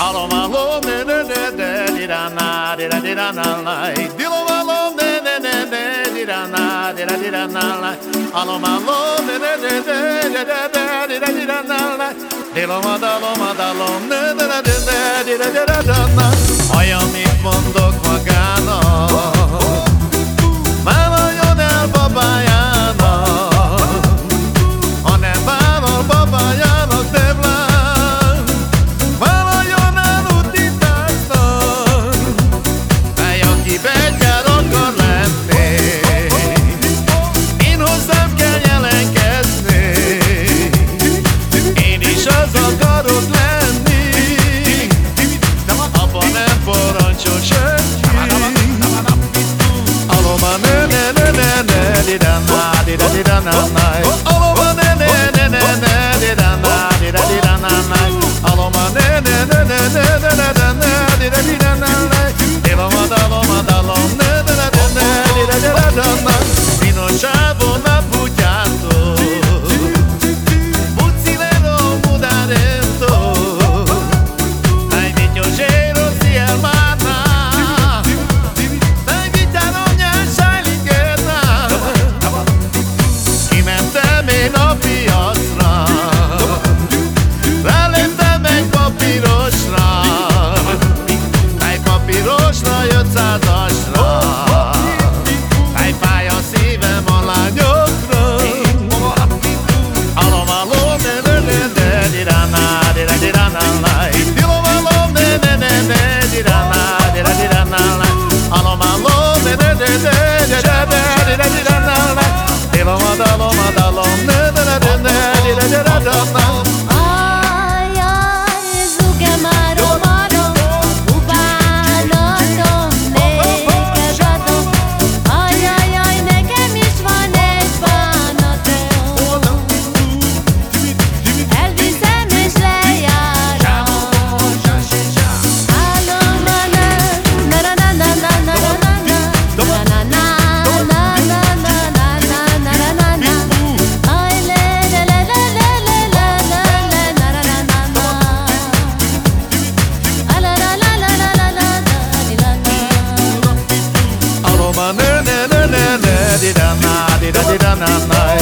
Alo malo ne ne ne ne di da na di da di da na la Dilo malo ne ne ne ne di da na di da di da na la Alo malo ne ne ne ne di da da di da di da na la Dilo ma da lo ma da lo ne ne ne ne di da di da da na az akarod lenni. Apa nem parancsol senki. Aloma nö nö nö nö nö Dida na dida dida na na